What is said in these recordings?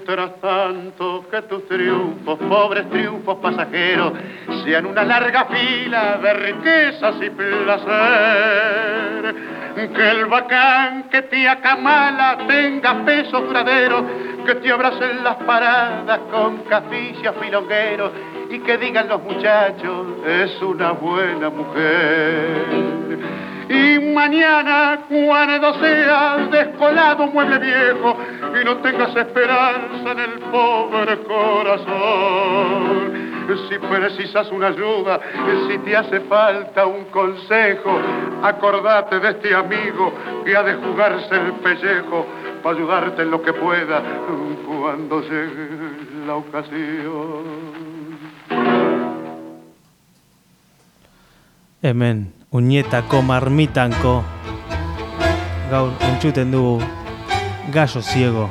Mientras tanto que tus triunfos, pobres triunfos pasajeros, sean una larga fila de riquezas y placer. Que el bacán que te acamala tenga peso duradero, que te abracen las paradas con caficias filongueros y que digan los muchachos, es una buena mujer. Y mañana, cuando seas descolado mueble viejo y no tengas esperanza en el pobre corazón, si precisas una ayuda, si te hace falta un consejo, acordate de este amigo que ha de jugarse el pellejo para ayudarte en lo que pueda cuando llegue la ocasión. Hemen, unietako marmitanko. Gaur entzuten dugu gaso ziego.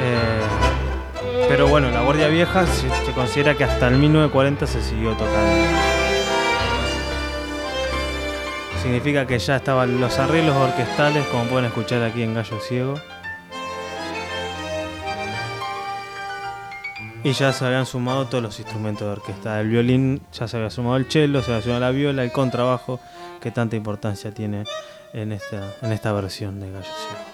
Eh, pero bueno, la Guardia Vieja se, considera que hasta el 1940 se siguió tocando. Significa que ya estaban los arreglos orquestales, como pueden escuchar aquí en Gallo Ciego. Y ya se habían sumado todos los instrumentos de orquesta. El violín, ya se había sumado el cello, se había sumado la viola, el contrabajo, que tanta importancia tiene en esta, en esta versión de Gallo Ciego.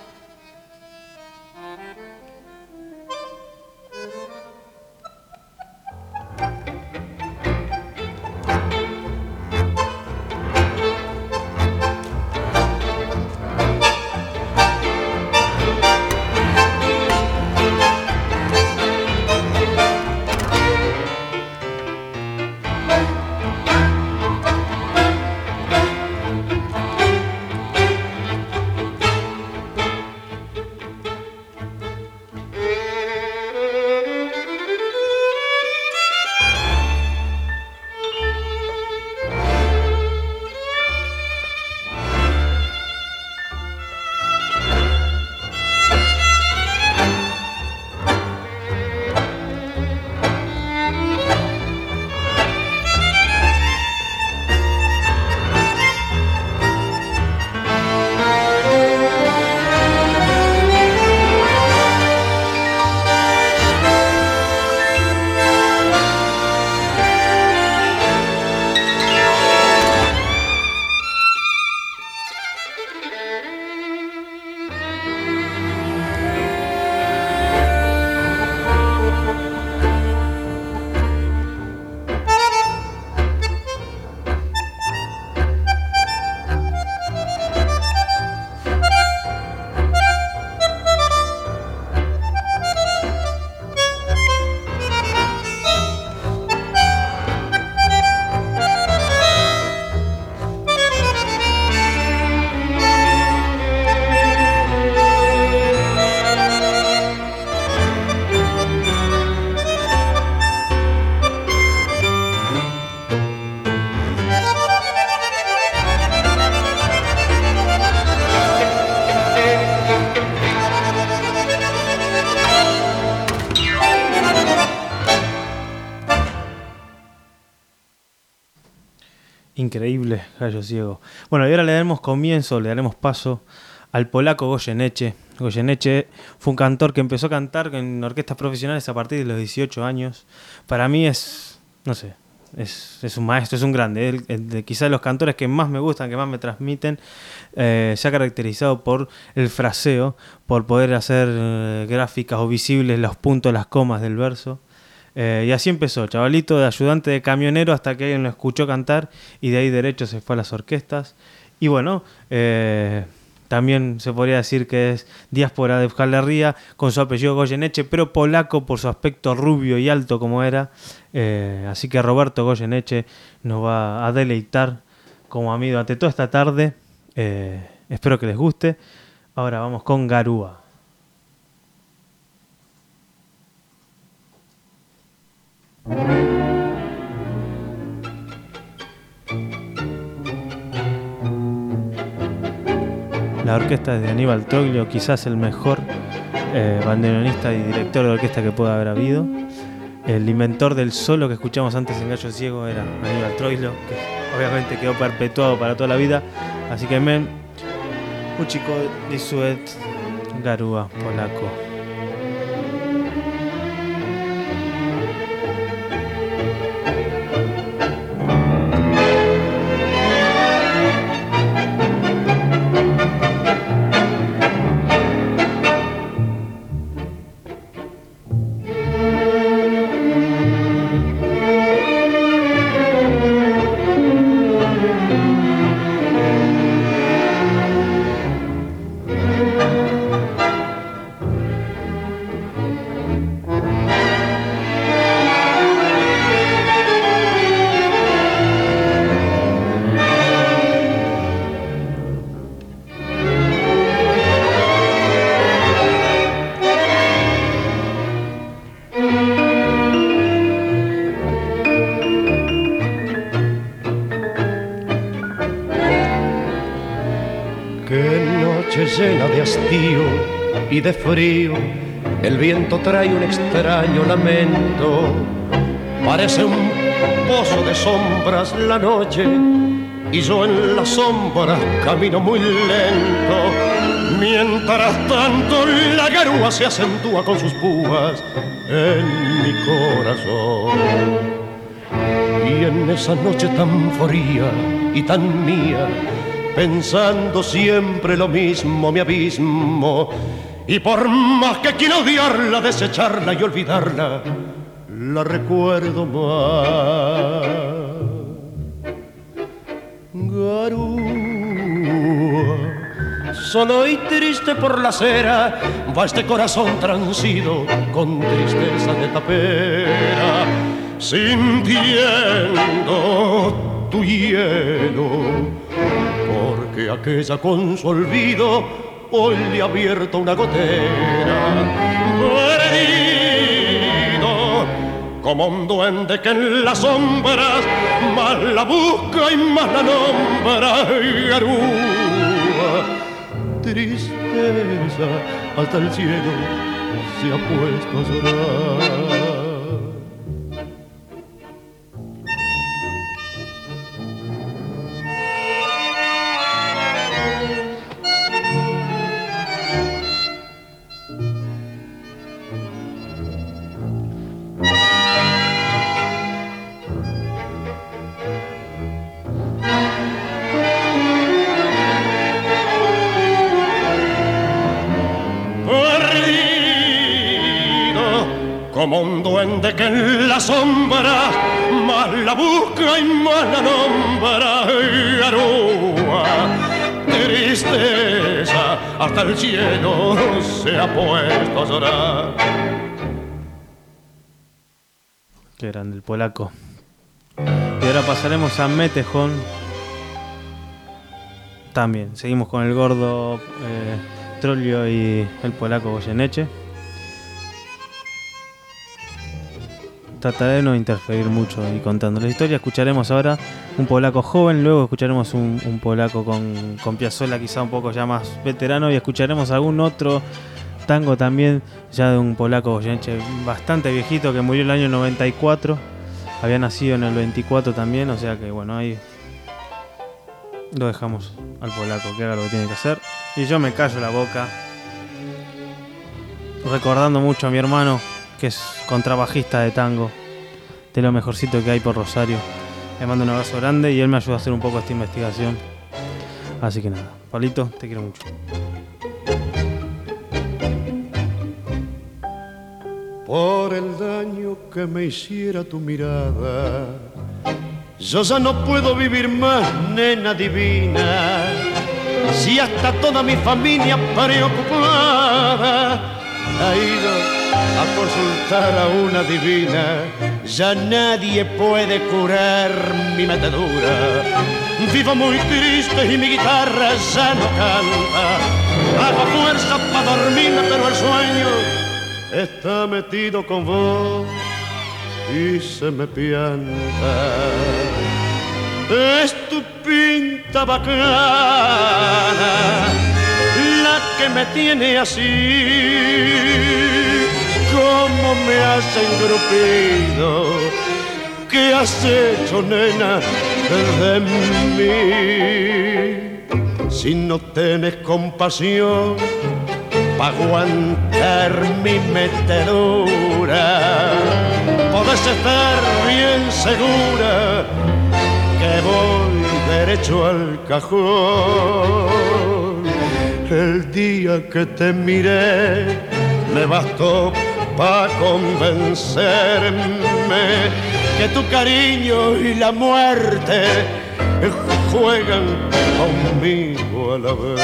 Gallo Ciego. Bueno, y ahora le daremos comienzo, le daremos paso al polaco Goyeneche. Goyeneche fue un cantor que empezó a cantar en orquestas profesionales a partir de los 18 años. Para mí es, no sé, es, es un maestro, es un grande. El de quizás los cantores que más me gustan, que más me transmiten, eh, se ha caracterizado por el fraseo, por poder hacer eh, gráficas o visibles los puntos, las comas del verso. Eh, y así empezó, chavalito de ayudante de camionero hasta que alguien lo escuchó cantar y de ahí derecho se fue a las orquestas Y bueno, eh, también se podría decir que es diáspora de Euskal con su apellido Goyeneche, pero polaco por su aspecto rubio y alto como era. Eh, así que Roberto Goyeneche nos va a deleitar como amigo ante toda esta tarde. Espero que les guste. Ahora vamos con Garúa. La orquesta es de Aníbal Troglio, quizás el mejor eh, bandoneonista y director de orquesta que pueda haber habido. El inventor del solo que escuchamos antes en Gallo Ciego era Aníbal Troilo, que obviamente quedó perpetuado para toda la vida. Así que men, un chico de Suet, Garúa, polaco. De frío el viento trae un extraño lamento. Parece un pozo de sombras la noche y yo en las sombras camino muy lento. Mientras tanto la garúa se acentúa con sus púas en mi corazón. Y en esa noche tan fría y tan mía, pensando siempre lo mismo, mi abismo y por más que quiero odiarla, desecharla y olvidarla, la recuerdo más. Garúa, solo y triste por la acera, va este corazón transido con tristeza de tapera, sintiendo tu hielo, porque aquella con su olvido hoy le ha abierto una gotera. Perdido, como un duende que en las sombras más la busca y más la nombra. Garúa, tristeza, hasta el cielo se ha puesto a llorar. Y más la nombra. Garúa, tristeza, hasta el cielo se ha puesto a llorar. Qué grande el polaco. Y ahora pasaremos a Metejón. También, seguimos con el gordo eh, Trollio y el polaco Goyeneche. Trataré de no interferir mucho y contando la historia. Escucharemos ahora un polaco joven, luego escucharemos un, polaco con, con quizá un poco ya más veterano y escucharemos algún otro tango también ya de un polaco bastante viejito que murió el año 94. Había nacido en el 24 también, o sea que bueno, ahí lo dejamos al polaco que haga lo que tiene que hacer. Y yo me callo la boca recordando mucho a mi hermano que es contrabajista de tango, de lo mejorcito que hay por Rosario. Le mando un abrazo grande y él me ayuda a hacer un poco esta investigación. Así que nada, Palito, te quiero mucho. Por el daño que me hiciera tu mirada, Yo ya no puedo vivir más, nena divina, si hasta toda mi familia preocupada ha ido a consultar a una divina, ya nadie puede curar mi metedura. Vivo muy triste y mi guitarra ya no canta. Hago fuerza para dormirme, pero el sueño está metido con vos y se me pianta. Es tu pinta bacana la que me tiene así. Me has engrupido, ¿qué has hecho, nena, de mí? Si no tienes compasión para aguantar mi metedura, podés estar bien segura que voy derecho al cajón. El día que te miré me bastó para convencerme que tu cariño y la muerte juegan conmigo a la vez.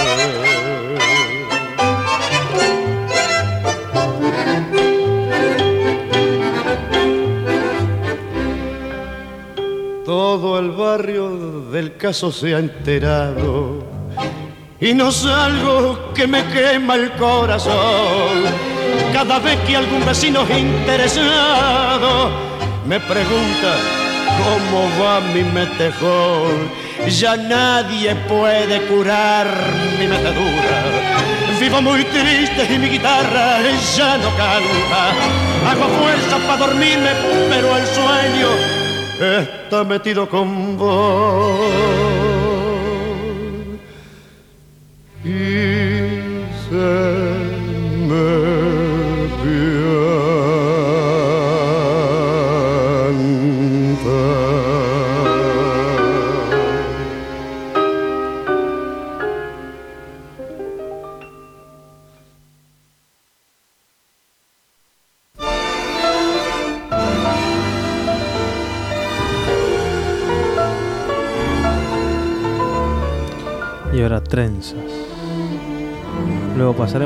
Todo el barrio del caso se ha enterado y no salgo que me quema el corazón. Cada vez que algún vecino interesado me pregunta cómo va mi metejón, ya nadie puede curar mi metedura. Vivo muy triste y mi guitarra ya no canta. Hago fuerza para dormirme, pero el sueño está metido con vos.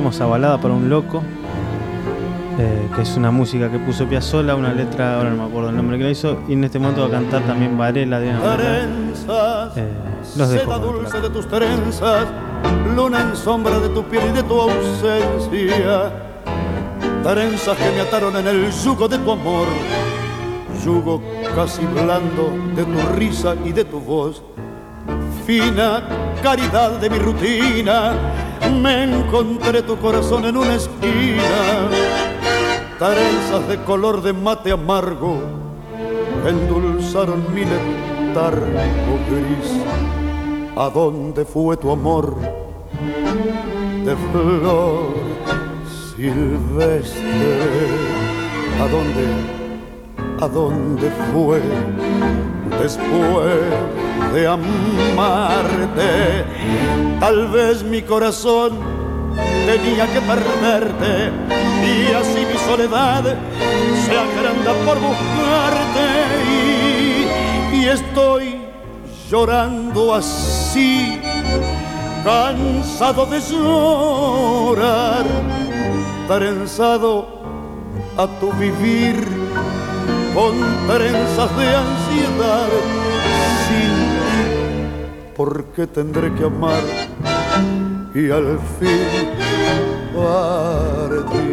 Pasaremos a Balada para un Loco, eh, que es una música que puso Piazzolla, una letra, ahora no me acuerdo el nombre que la hizo, y en este momento va a cantar también Varela de Trenzas, Eh, los dejo seda dulce de tus trenzas, luna en sombra de tu piel y de tu ausencia. Trenzas que me ataron en el yugo de tu amor, yugo casi blando de tu risa y de tu voz. Fina caridad de mi rutina, me encontré tu corazón en una esquina. Trenzas de color de mate amargo, endulzaron mi letargo gris. ¿A dónde fue tu amor de flor silvestre? ¿A dónde, a dónde fue después de amarte? Tal vez mi corazón tenía que perderte y así mi soledad se agranda por buscarte y, y estoy llorando así, cansado de llorar, trenzado a tu vivir con trenzas de ansiedad, sin por qué tendré que amar y al fin partir.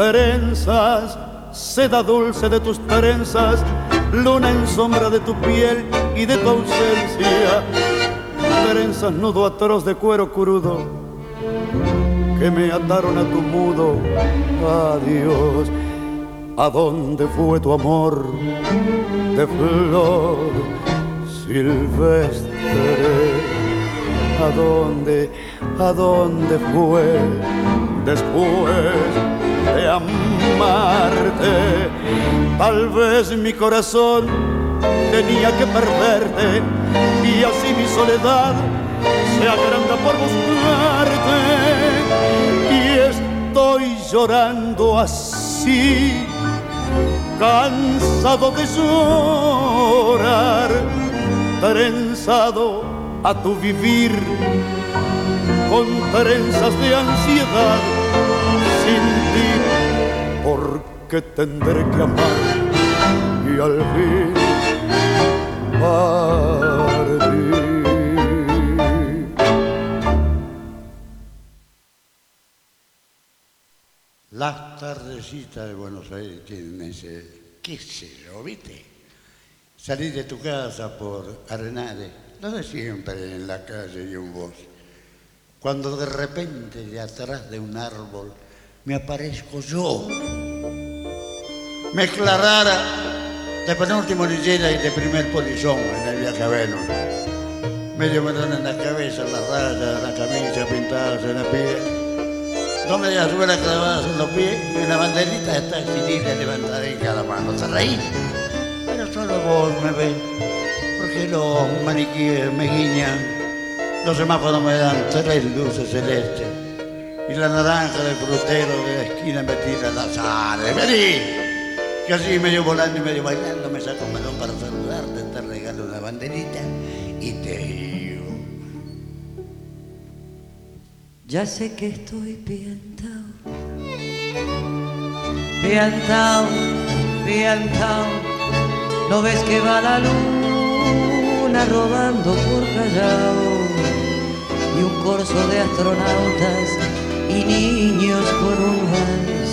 Trenzas, seda dulce de tus trenzas, luna en sombra de tu piel y de tu ausencia. Trenzas, nudo atroz de cuero crudo, que me ataron a tu mudo adiós. ¿A dónde fue tu amor de flor silvestre? ¿A dónde, a dónde fue después de amarte. Tal vez mi corazón tenía que perderte y así mi soledad se agranda por buscarte. Y estoy llorando así, cansado de llorar, trenzado a tu vivir con trenzas de ansiedad sin ti, porque tendré que amar y al fin partir. Las tardecitas de Buenos Aires tienen ese, qué sé yo, ¿viste? Salir de tu casa por Arenales, lo de siempre en la calle y un voz. Cuando de repente de atrás de un árbol me aparezco yo. Me aclarara de penúltimo lillera y de primer polizón en el viaje a Venus. Medio melón en la cabeza, la raya, la camisa pintada en la piel. Dos medias suelas clavadas en los pies y una banderita está extinida levantada en cada mano. ¿Te reís? Pero solo vos me ves, porque los maniquíes me guiñan los semáforos me dan tres luces celestes y la naranja del frutero de la esquina me tira la sal. ¡Vení! Que así medio volando y medio bailando me saco un melón para saludarte, te regalo una banderita y te digo. Ya sé que estoy piantao, piantao, piantao. ¿No ves que va la luna rodando por Callao? y un corso de astronautas y niños con un vals.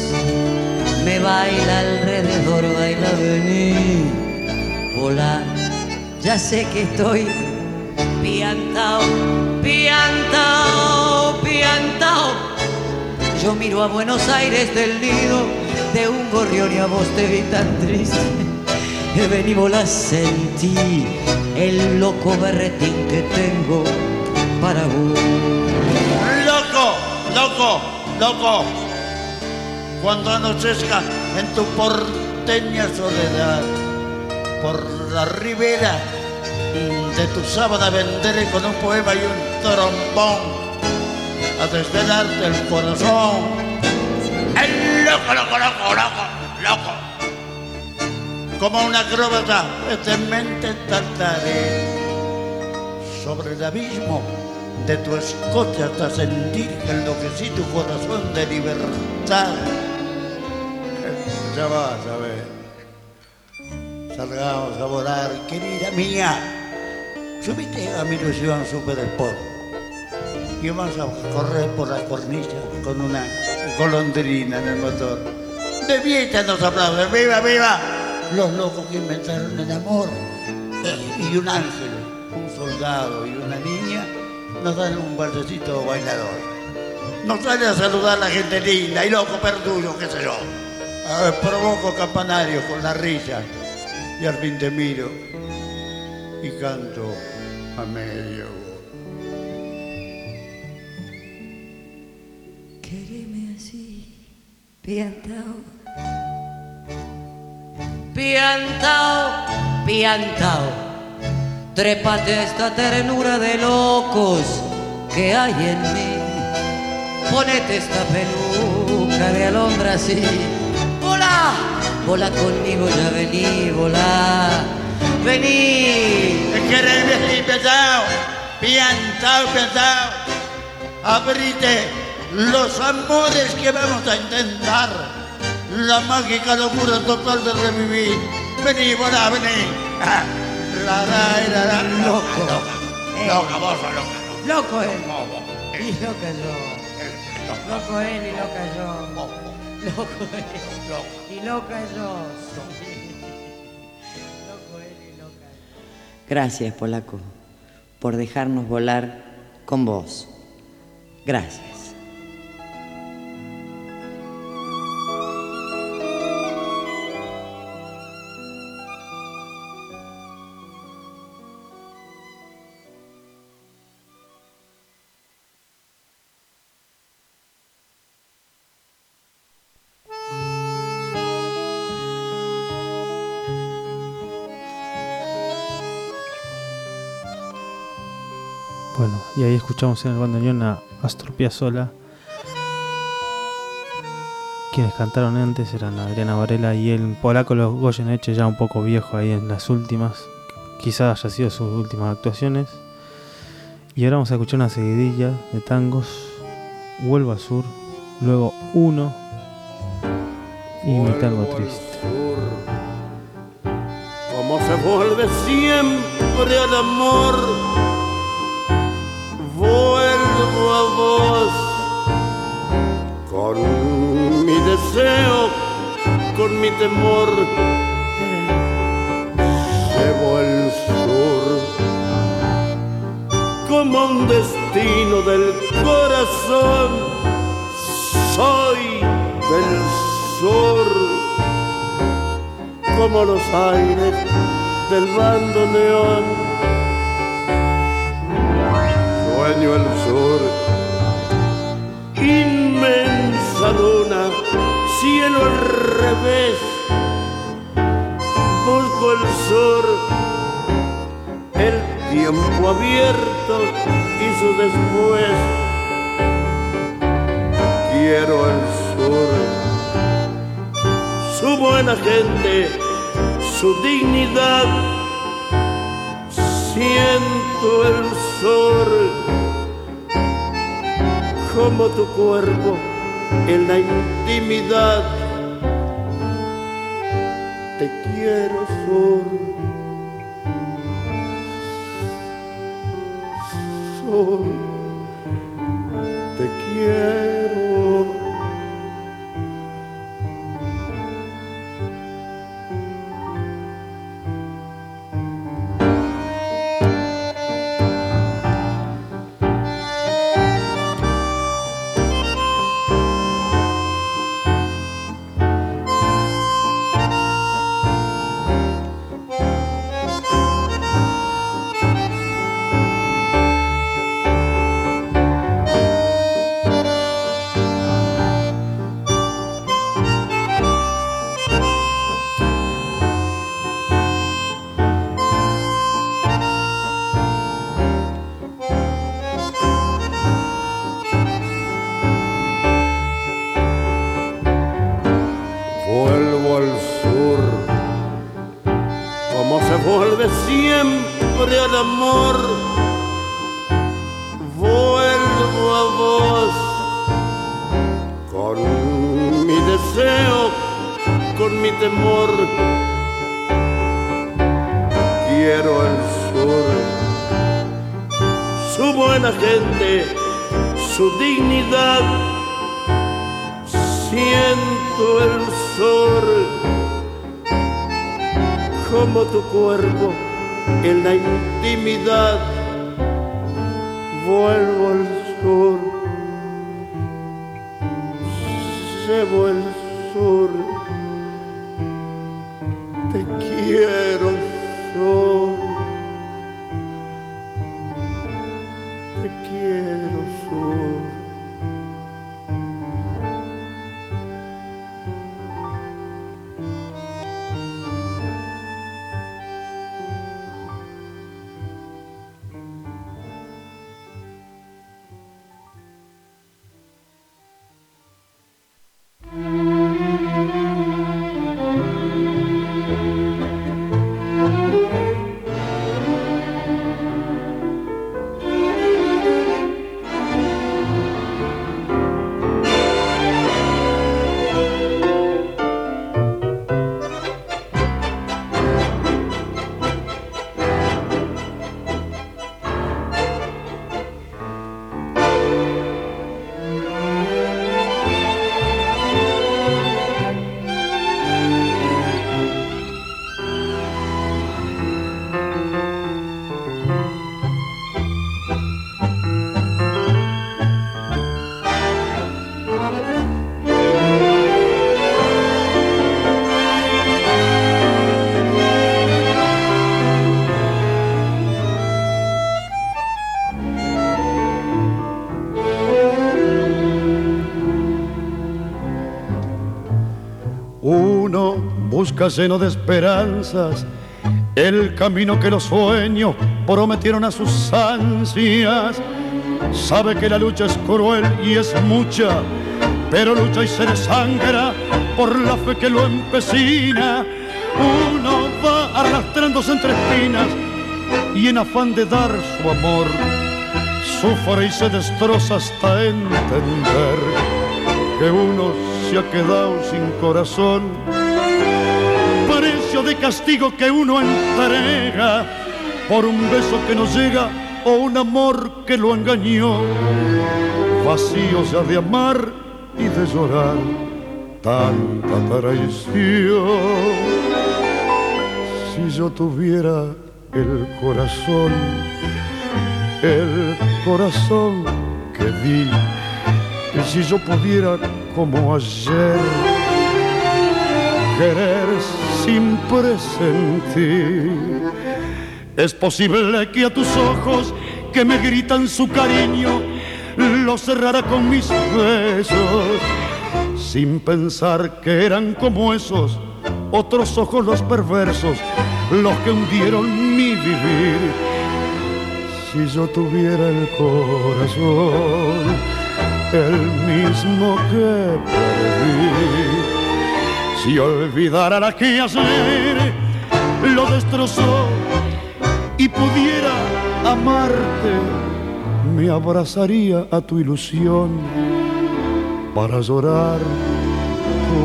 Me baila alrededor, baila vení, hola, ya sé que estoy piantao, piantao, piantao. Yo miro a Buenos Aires del nido de un gorrión y a vos te vi tan triste. Vení, la sentí el loco berretín que tengo para vos. Loco. Cuando anochezca en tu porteña soledad, por la ribera de tu sábana vendré con un poema y un trombón a desvelarte el corazón. El loco, loco, loco, loco, loco. Como una acróbata de mente tartaré sobre el abismo de tu escote hasta sentir que enloquecí tu corazón de libertad. Ya vas a ver. Salgamos a volar, querida mía. Subite a mi ilusión Super Sport y vamos a correr por la cornilla con una golondrina en el motor. De fiesta nos aplauden, viva, viva, los locos que inventaron el amor y un ángel, un soldado y una niña nos dan un baldecito bailador. Nos sale a saludar la gente linda y loco perduyo, qué sé yo. Ver, provoco campanarios con la risa y al fin te miro y canto a medio. Quéreme así, piantao. Piantao, piantao. Trépate esta ternura de locos que hay en mí. Ponete esta peluca de alondra así. Volá, volá conmigo, ya vení, volá. Vení. Quereme así, pesado, piantao, pesado. Abrite los amores que vamos a intentar. La mágica locura total de revivir. Vení, volá, vení. Ah. La, la, la, la, loco. Loca, loca, vos sos loca. Loco él. Y loca yo. Loco él y loca yo. Loco él. Y loca yo. Loco él y loca yo. Gracias, Polaco, por dejarnos volar con vos. Gracias. Escuchamos en el bandoneón a Astor Piazzolla. Quienes cantaron antes eran Adriana Varela y el polaco los Goyeneche, ya un poco viejo ahí en las últimas. Quizás haya sido sus últimas actuaciones. Y ahora vamos a escuchar una seguidilla de tangos. Vuelvo al sur, luego uno y mi tango triste. Como se vuelve siempre al amor, vuelvo a vos con mi deseo, con mi temor. Llevo el sur como un destino del corazón. Soy del sur como los aires del bando Sueño el sur, inmensa luna, cielo al revés. Busco el sur, el tiempo abierto y su después. Quiero el sur su buena gente, su dignidad. Siento el sol como tu cuerpo en la intimidad. Te quiero sur. Al sur, como se vuelve siempre al amor. Vuelvo a vos con mi deseo, con mi temor. Quiero el sur, su buena gente, su dignidad siento el como tu cuerpo en la intimidad vuelvo al sur. Llevo el lleno de esperanzas el camino que los sueños prometieron a sus ansias. Sabe que la lucha es cruel y es mucha, pero lucha y se desangra por la fe que lo empecina. Uno va arrastrándose entre espinas y en afán de dar su amor, sufre y se destroza hasta entender que uno se ha quedado sin corazón. Castigo que uno entrega por un beso que no llega o un amor que lo engañó. Vacío ya de amar y de llorar tanta traición. Si yo tuviera el corazón, el corazón que di, y si yo pudiera como ayer querer sin presentir, es posible que a tus ojos que me gritan su cariño lo cerrara con mis besos, sin pensar que eran como esos otros ojos los perversos, los que hundieron mi vivir. Si yo tuviera el corazón, el mismo que perdí, si olvidara la que ayer lo destrozó y pudiera amarte, me abrazaría a tu ilusión para llorar tu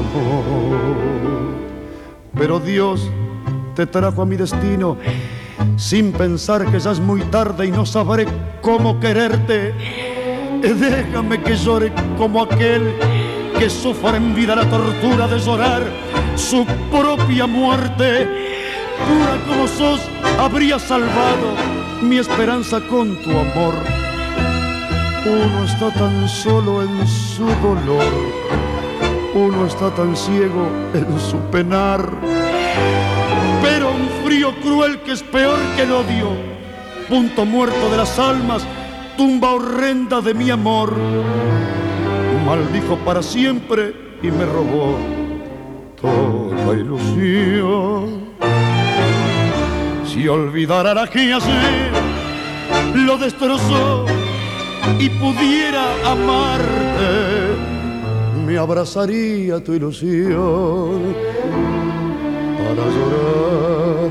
amor. Pero Dios te trajo a mi destino sin pensar que ya es muy tarde y no sabré cómo quererte. Déjame que llore como aquel que sufre en vida la tortura de llorar su propia muerte. Pura como sos, habría salvado mi esperanza con tu amor. Uno está tan solo en su dolor, uno está tan ciego en su penar. Pero un frío cruel que es peor que el odio, punto muerto de las almas, tumba horrenda de mi amor, maldijo para siempre y me robó toda ilusión. Si olvidara la que ayer lo destrozó y pudiera amarte, me abrazaría tu ilusión para llorar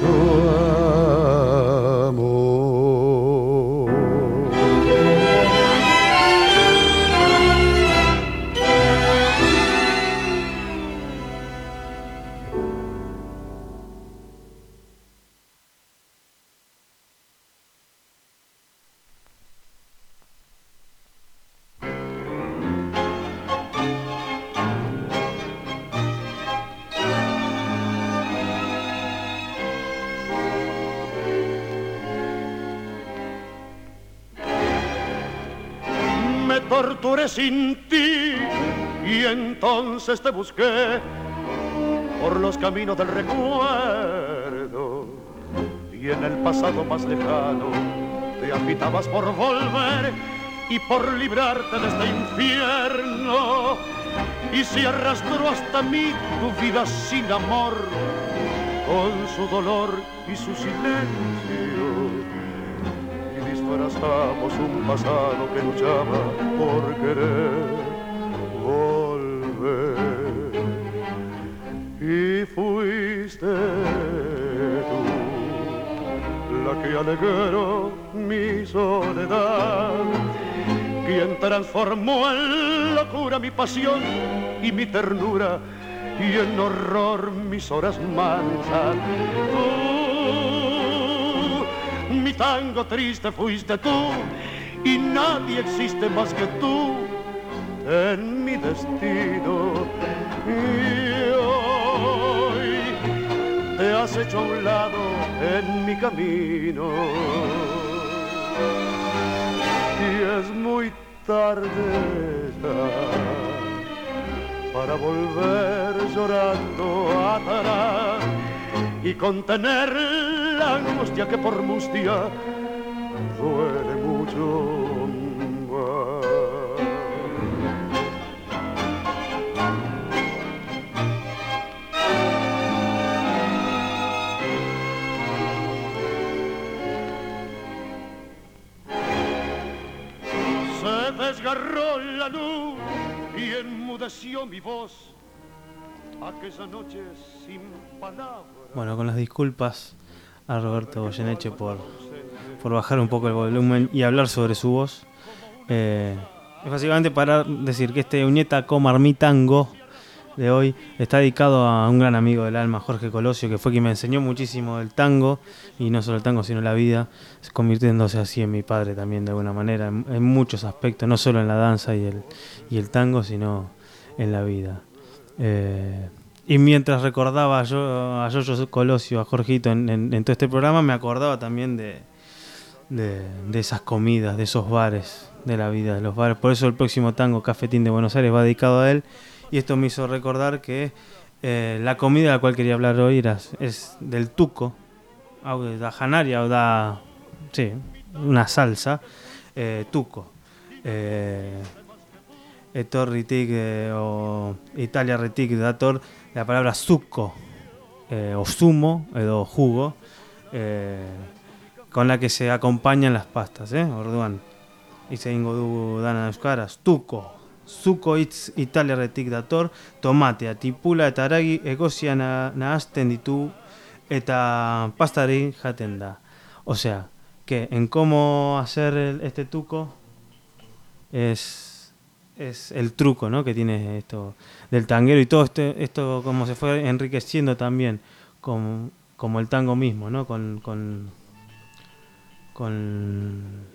tu amor. Torturé sin ti. Y entonces te busqué por los caminos del recuerdo. Y en el pasado más lejano te agitabas por volver y por librarte de este infierno. Y se arrastró hasta mí tu vida sin amor con su dolor y su silencio y disfrazamos un pasado que luchaba por querer volver. Y fuiste tú la que alegró mi soledad, quien transformó en locura mi pasión y mi ternura y en horror mis horas mansas. Tango triste fuiste tú y nadie existe más que tú en mi destino. Y hoy te has hecho a un lado en mi camino. Y es muy tarde ya para volver llorando atrás y contener la angustia que por mustia duele mucho más. Se desgarró la luz y enmudeció mi voz aquella noche sin palabras bueno, con las disculpas a Roberto Goyeneche por, por bajar un poco el volumen y hablar sobre su voz. Eh, es básicamente para decir que este Uñeta Comar mi tango de hoy está dedicado a un gran amigo del alma, Jorge Colosio, que fue quien me enseñó muchísimo el tango, y no solo el tango, sino la vida, convirtiéndose así en mi padre también de alguna manera, en, muchos aspectos, no solo en la danza y el, y el tango, sino en la vida. Eh, y mientras recordaba yo, a Yoyo Colosio, a Jorgito en, todo este programa, me acordaba también de, de, esas comidas, de esos bares, de la vida de los bares. Por eso el próximo tango, Cafetín de Buenos Aires, va dedicado a él. Y esto me hizo recordar que eh, la comida de la cual quería hablar hoy era, es del tuco, da janaria o da, sí, una salsa, eh, tuco. Eh, Etor o Italia ritic dator la palabra suco eh, o zumo o jugo eh, con la que se acompañan las pastas, eh? Orduan. se ingo du dana euskaraz, tuco, zuko itz Italia retik dator, tomatea, tipula eta aragi egozia na, nahazten ditu eta pastari jaten da. O sea, que en cómo hacer el, este tuco es es el truco ¿no? que tiene esto del tanguero y todo este, esto como se fue enriqueciendo también como, como el tango mismo, ¿no? con, con, con,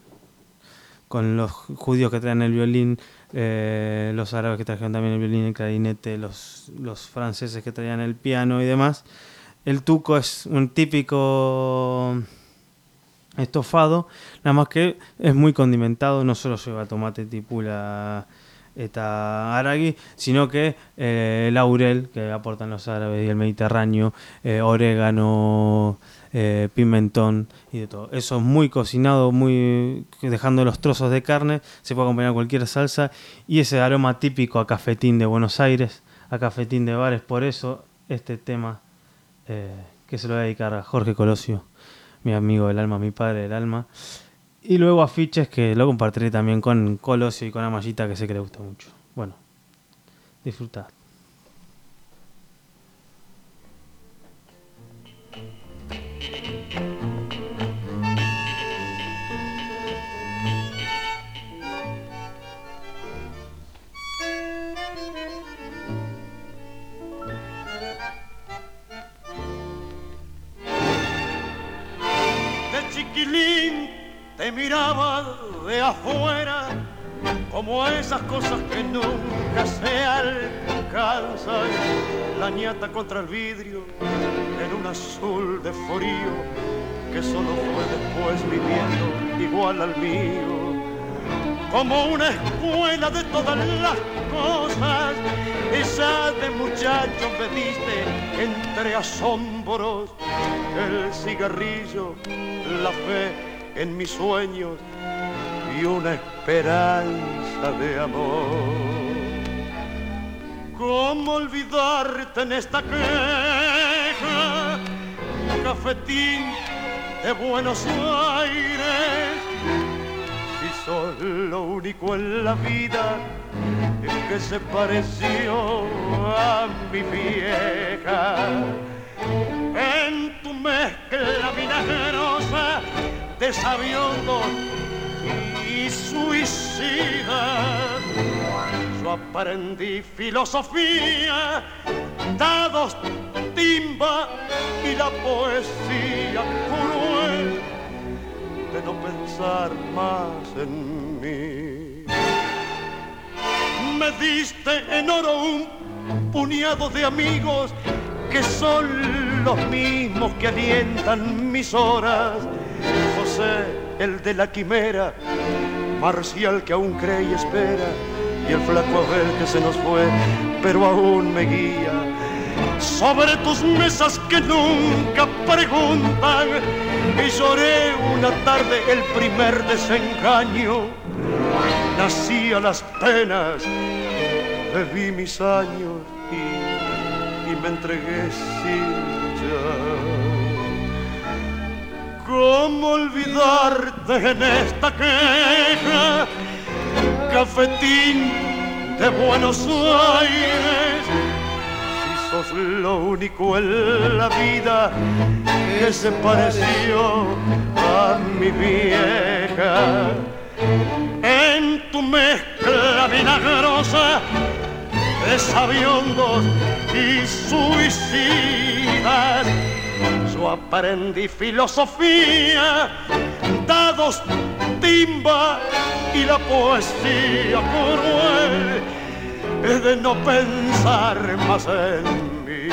los judíos que traen el violín, eh, los árabes que trajeron también el violín, el clarinete, los, los franceses que traían el piano y demás. El tuco es un típico estofado, nada más que es muy condimentado, no solo lleva tomate, tipula, eta aragi, sino que eh, laurel que aportan los árabes y el Mediterráneo, eh, orégano, eh, pimentón y de todo. Eso es muy cocinado, muy dejando los trozos de carne, se puede acompañar cualquier salsa y ese aroma típico a cafetín de Buenos Aires, a cafetín de bares, por eso este tema que se lo voy a dedicar a Jorge Colosio, mi amigo del alma, mi padre del alma. Y luego afiches que lo compartiré también con Colosio y con Amallita, que sé que le gusta mucho. Bueno, disfrutad. Miraba de afuera como esas cosas que nunca se alcanzan. La ñata contra el vidrio en un azul de frío que solo fue después viviendo igual al mío. Como una escuela de todas las cosas, esa de muchacho me diste entre asombros, el cigarrillo, la fe en mis sueños y una esperanza de amor. ¿Cómo olvidarte en esta queja, cafetín de Buenos Aires? Si sos lo único en la vida que se pareció a mi vieja. En tu mezcla vinagrosa de sabiondo y suicida. Yo aprendí filosofía, dados, timba y la poesía cruel de no pensar más en mí. Me diste en oro un puñado de amigos que son los mismos que alientan mis horas el de la quimera, Marcial que aún cree y espera, y el flaco Abel que se nos fue, pero aún me guía. Sobre tus mesas que nunca preguntan, y lloré una tarde el primer desengaño. Nací a las penas, bebí mis años y, y me entregué sin ¿Cómo olvidarte en esta queja? cafetín de Buenos Aires. Si sos lo único en la vida que se pareció a mi vieja. En tu mezcla vinagrosa de sabiondos y suicidas, yo aprendí filosofía, dados, timba y la poesía cruel es de no pensar más en mí.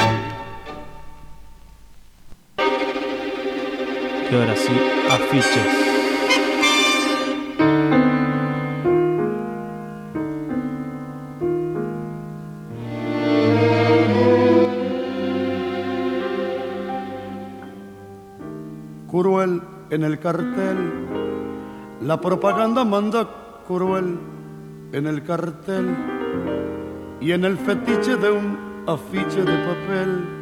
Y ahora sí, afiches. En el cartel, la propaganda manda cruel en el cartel y en el fetiche de un afiche de papel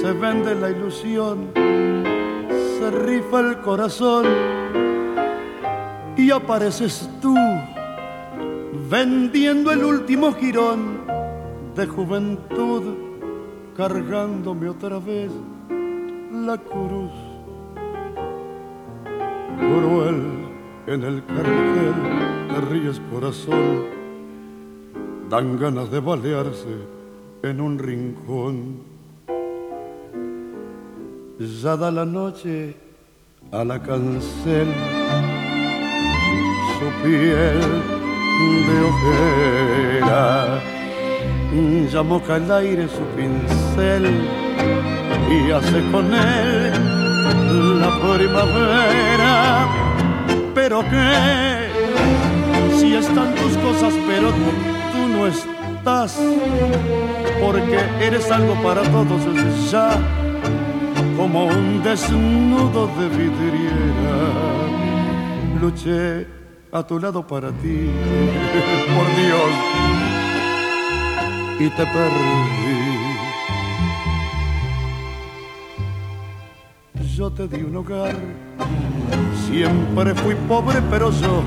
se vende la ilusión, se rifa el corazón y apareces tú vendiendo el último girón de juventud, cargándome otra vez la cruz. Cruel en el cartel, te ríes corazón, dan ganas de balearse en un rincón. Ya da la noche a la cancel su piel de ojera, ya moja el aire su pincel y hace con él primavera. Pero que si están tus cosas, pero tú no estás, porque eres algo para todos ya, como un desnudo de vidriera. Luché a tu lado para ti, por Dios, y te perdí. Yo te di un hogar. Siempre fui pobre, pero yo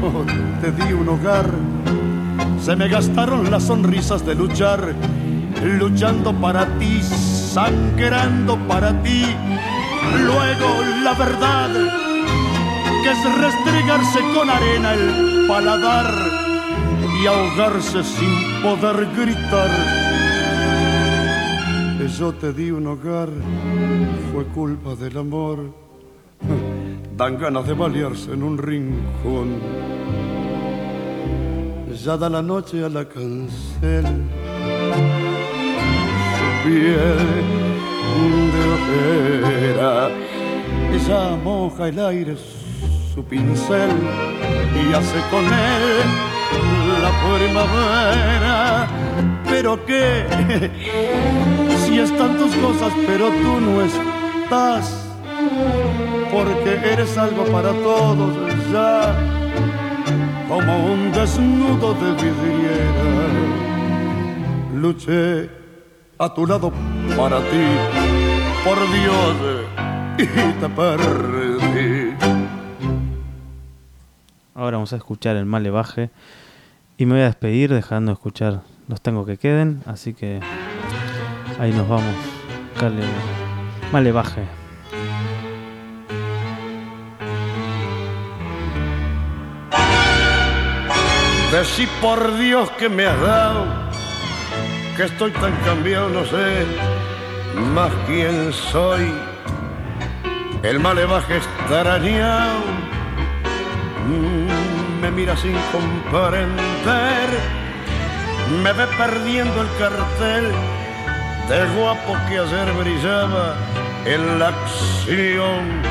te di un hogar. Se me gastaron las sonrisas de luchar, luchando para ti, sangrando para ti. Luego la verdad, que es restregarse con arena el paladar y ahogarse sin poder gritar yo te di un hogar fue culpa del amor. Dan ganas de balearse en un rincón. Ya da la noche a la cancel. Su piel de ojera. Ella moja el aire su pincel y hace con él la primavera. Pero qué, si están tus cosas, pero tú no estás, porque eres algo para todos ya, como un desnudo de vidriera. Luché a tu lado para ti, por Dios, y te perdí. Ahora vamos a escuchar el Malevaje y me voy a despedir dejando de escuchar los tengo que queden, así que ahí nos vamos. Cale, Malevaje. Decí por Dios que me has dado, que estoy tan cambiado, no sé más quién soy. El malevaje extrañado mm, me mira sin comprender, me ve perdiendo el cartel de guapo que ayer brillaba en la acción.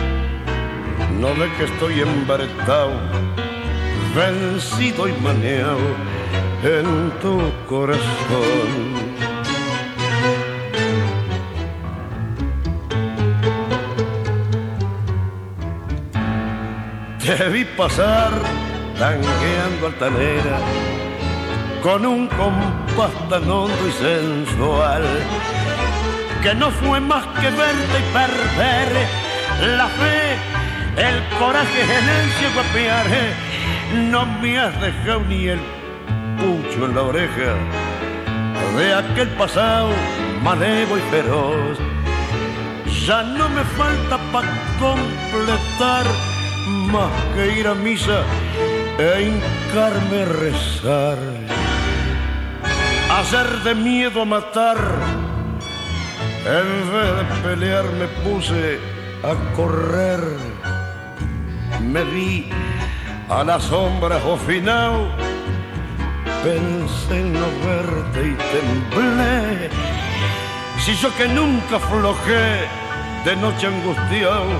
No ve que estoy embaretado vencido y maneado en tu corazón. Te vi pasar tangueando altanera con un compás tan hondo y sensual que no fue más que verte y perder la fe, el coraje en el ciego no me has dejado ni el pucho en la oreja de aquel pasado malevo y feroz. Ya no me falta para completar más que ir a misa e hincarme rezar. Hacer de miedo a matar, en vez de pelear me puse a correr. Me vi a la sombra final, pensé en no verte y temblé. Si yo que nunca flojé de noche angustiado,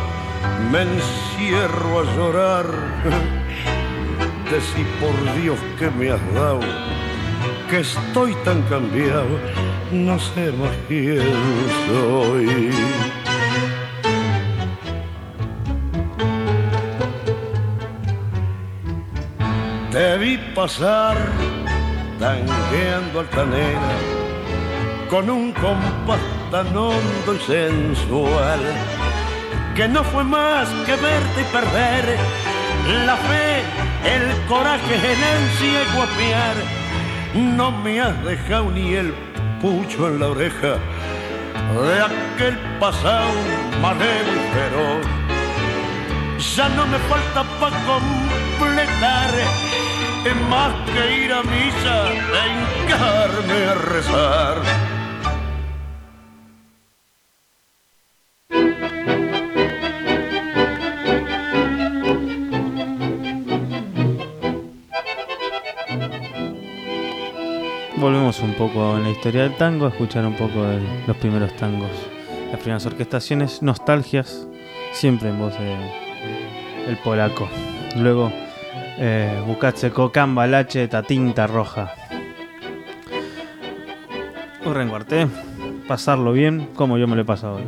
me encierro a llorar. Decí por Dios que me has dado, que estoy tan cambiado, no sé más quién soy. Te vi pasar tangueando altanera con un compás tan hondo y sensual que no fue más que verte y perder la fe, el coraje el ciego apiar. No me has dejado ni el pucho en la oreja de aquel pasado manejo y feroz. Ya no me falta para completar es más que ir a misa e hincarme a rezar. Un poco en la historia del tango, escuchar un poco de los primeros tangos, las primeras orquestaciones, nostalgias, siempre en voz de el polaco. Luego eh, Bucatzeko Cambalache Tatinta Roja. Un renguarté, pasarlo bien como yo me lo he pasado hoy.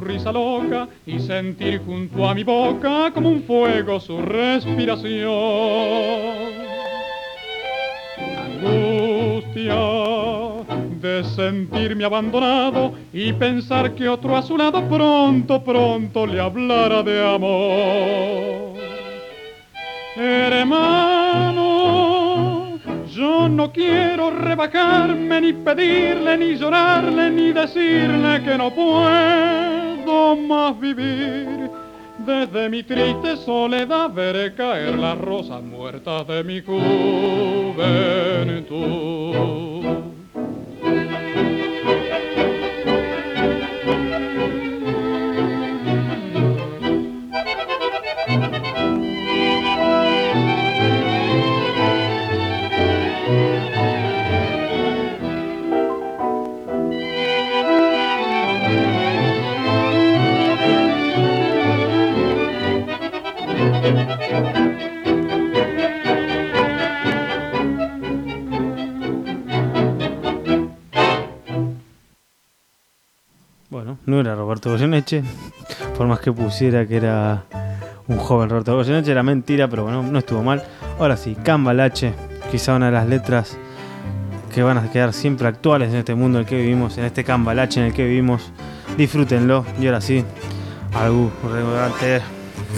Risa loca y sentir junto a mi boca como un fuego su respiración. Angustia de sentirme abandonado y pensar que otro a su lado pronto, pronto le hablara de amor. Hermano, yo no quiero rebajarme ni pedirle, ni llorarle, ni decirle que no puedo más vivir. Desde mi triste soledad veré caer las rosas muertas de mi juventud. No era Roberto Goyeneche, por más que pusiera que era un joven Roberto Goyeneche, era mentira, pero bueno, no estuvo mal. Ahora sí, Cambalache, quizá una de las letras que van a quedar siempre actuales en este mundo en el que vivimos, en este Cambalache en el que vivimos, Disfrútenlo. Y ahora sí, algo relevante.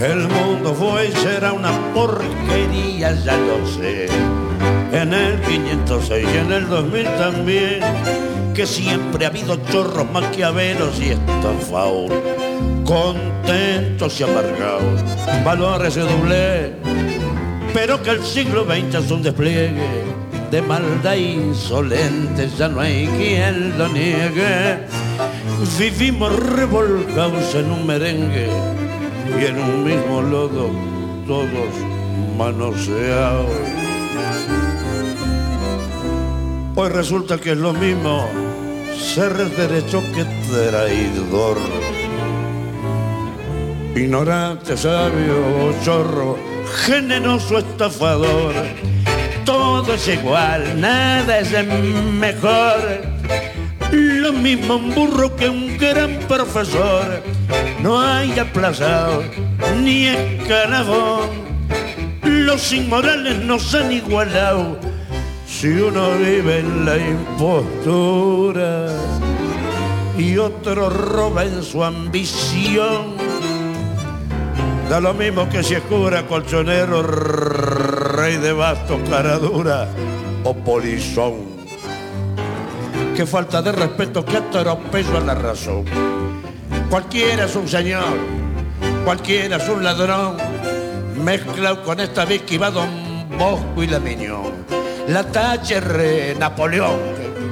El mundo fue será una porquería, ya lo sé. En el 506 y en el 2000 también, que siempre ha habido chorros maquiavelos y estafados, contentos y amargados, valores de doble, pero que el siglo XX es un despliegue de maldad insolente, ya no hay quien lo niegue. Vivimos revolcados en un merengue y en un mismo lodo, todos manoseados. Hoy resulta que es lo mismo ser derecho que traidor. Ignorante, sabio, chorro, generoso, estafador. Todo es igual, nada es mejor. Lo mismo un burro que un gran profesor. No hay aplazado ni escalafón. Los inmorales nos han igualado si uno vive en la impostura y otro roba en su ambición. Da lo mismo que si es cura, colchonero, rey de bastos, cara dura o polizón. Qué falta de respeto, qué atropello a la razón. Cualquiera es un señor, cualquiera es un ladrón, mezclado con esta Vicky va Don Bosco y la Miñón. La Thatcher, Napoleón,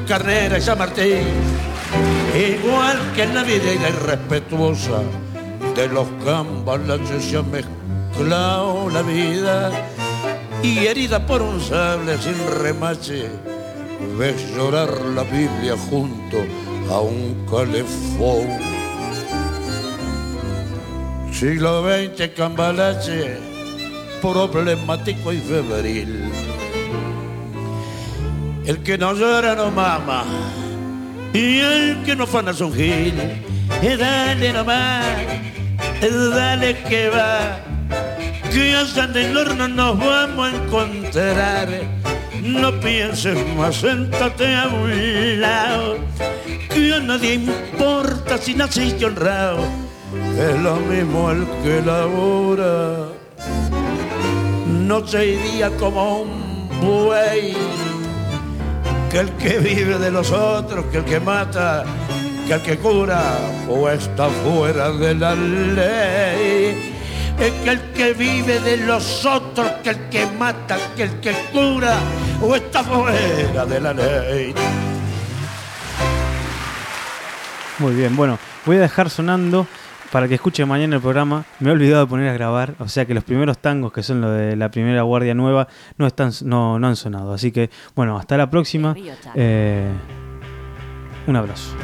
Carnera y San Martín, igual que en la vida irrespetuosa de los la se ha mezclado la vida y herida por un sable sin remache, ves llorar la Biblia junto a un calefón. Siglo XX, cambalache, problemático y febril. El que no llora no mama, y el que no fana es un gil. Eh, dale nomás, eh, dale que va, que allá en el horno nos vamos a encontrar. No pienses más, séntate a un lado, que a nadie importa si naciste honrado. Es lo mismo el que labora, noche y día como un buey, que el que vive de los otros, que el que mata, que el que cura o está fuera de la ley. Es que el que vive de los otros, que el que mata, que el que cura o está fuera de la ley. Muy bien, bueno, voy a dejar sonando para que escuche mañana el programa. Me he olvidado de poner a grabar, o sea que los primeros tangos, que son los de la primera Guardia Nueva, no, están, no, no han sonado. Así que, bueno, hasta la próxima. Eh, un abrazo.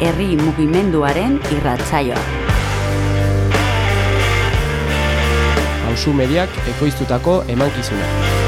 Herri mugimenduaren irratsaioa. Hauzu mediak ekoiztutako emankizuna.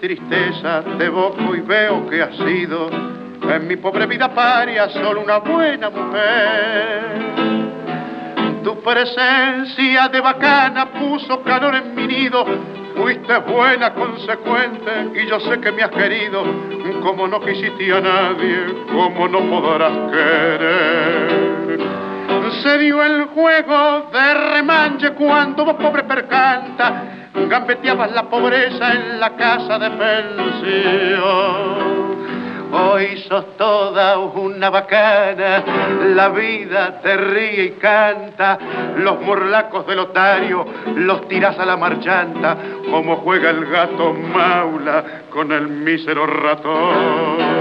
Tristeza, te evoco y veo que has sido en mi pobre vida paria solo una buena mujer. Tu presencia de bacana puso calor en mi nido, fuiste buena, consecuente, y yo sé que me has querido, como no quisiste a nadie, como no podrás querer. Se dio el juego de remanche cuando vos pobre percanta, gambeteabas la pobreza en la casa de pensión. Hoy sos toda una bacana, la vida te ríe y canta, los morlacos del otario los tiras a la marchanta, como juega el gato maula con el mísero ratón.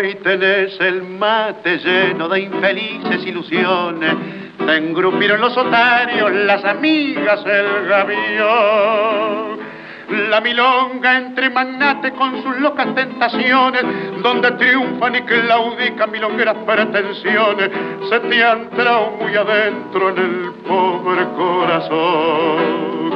Hoy tenés el mate lleno de infelices ilusiones, te engrupieron los otarios, las amigas, el gavión. La milonga entre magnates con sus locas tentaciones, donde triunfan y claudican milongueras pretensiones, se te han entrado muy adentro en el pobre corazón.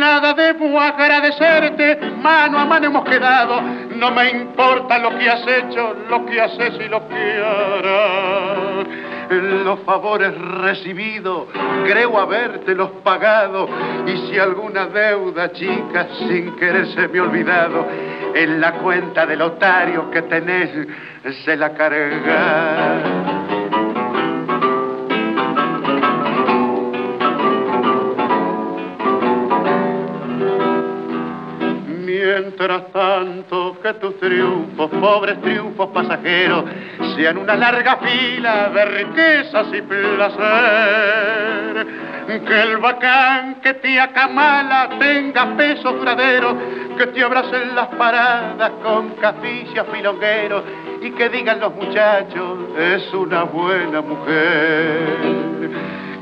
Nada debo agradecerte, mano a mano hemos quedado, no me importa lo que has hecho, lo que haces y lo que harás los favores recibidos, creo habértelos pagado, y si alguna deuda chica sin querer se me olvidado, en la cuenta del otario que tenés se la carga. Mientras tanto que tus triunfos, pobres triunfos pasajeros, sean una larga fila de riquezas y placer. Que el bacán que te acamala tenga peso duradero, que te abracen las paradas con caficias filongueros y que digan los muchachos, es una buena mujer.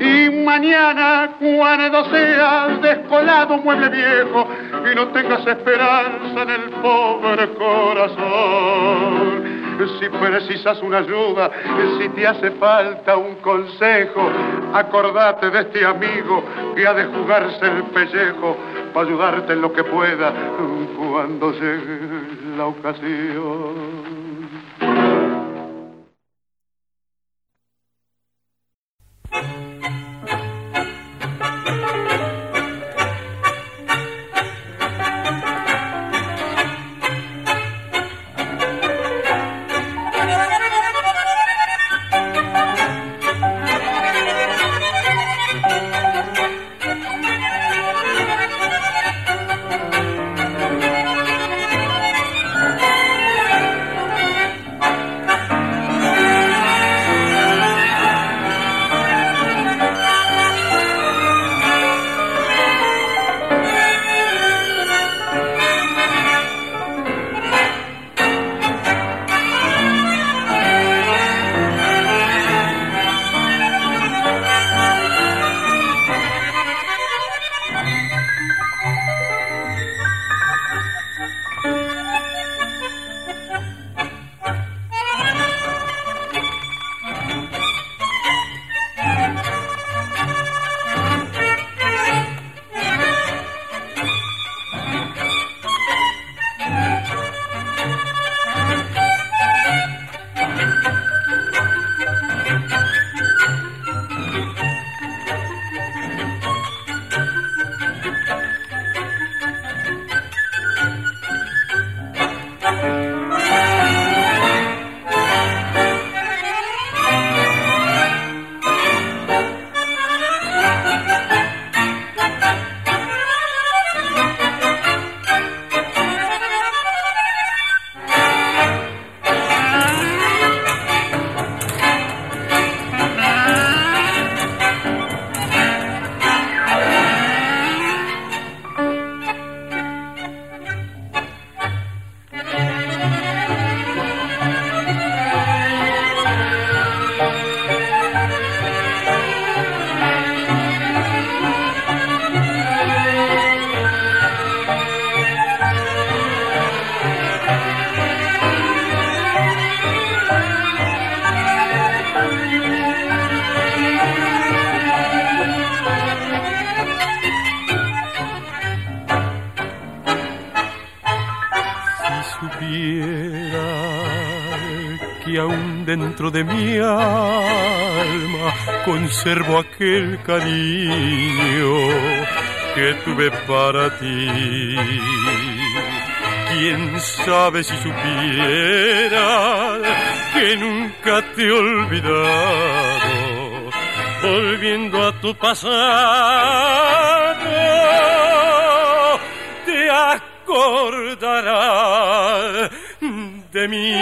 Y mañana, cuando seas descolado mueble viejo y no tengas esperanza en el pobre corazón. Si precisas una ayuda, si te hace falta un consejo, acordate de este amigo que ha de jugarse el pellejo para ayudarte en lo que pueda cuando llegue la ocasión. Dentro de mi alma conservo aquel cariño que tuve para ti. Quién sabe si supiera que nunca te he olvidado, volviendo a tu pasado, te acordarás de mí.